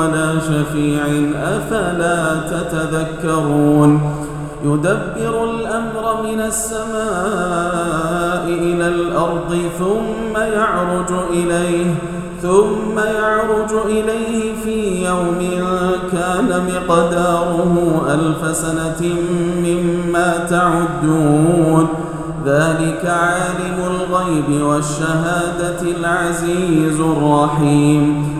ولا شفيع أفلا تتذكرون؟ يدبر الأمر من السماء إلى الأرض ثم يعرج إليه ثم يعرج إليه في يوم كان مقداره ألف سنة مما تعدون. ذلك عالم الغيب والشهادة العزيز الرحيم.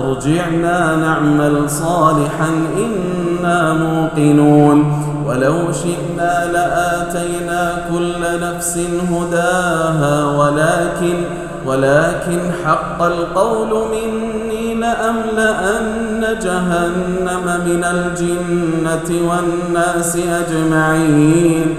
فارجعنا نعمل صالحا إنا موقنون. ولو شئنا لآتينا كل نفس هداها ولكن ولكن حق القول مني لأملأن جهنم من الجنة والناس أجمعين.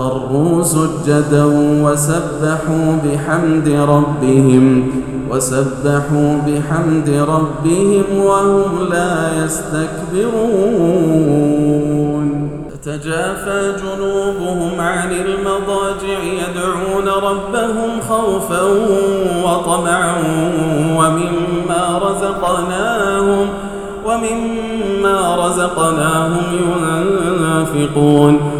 خروا سجدا وسبحوا بحمد ربهم وسبحوا بحمد ربهم وهم لا يستكبرون. تتجافى جنوبهم عن المضاجع يدعون ربهم خوفا وطمعا ومما رزقناهم ومما رزقناهم ينفقون.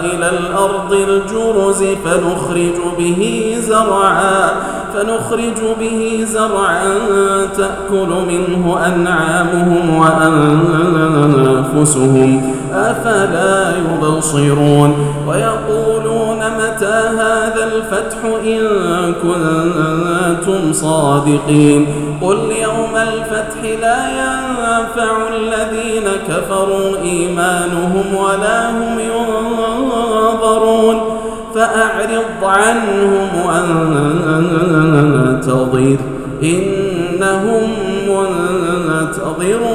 إلى الأرض الجرز فنخرج به زرعا فنخرج به زرعا تأكل منه أنعامهم وأنفسهم أفلا يبصرون. ويقولون متى هذا الفتح إن كنتم صادقين. قل يوم الفتح لا ينفع الذين كفروا إيمانهم ولا هم ينظرون. فأعرض عنهم وانتظر. إنهم منتظرون.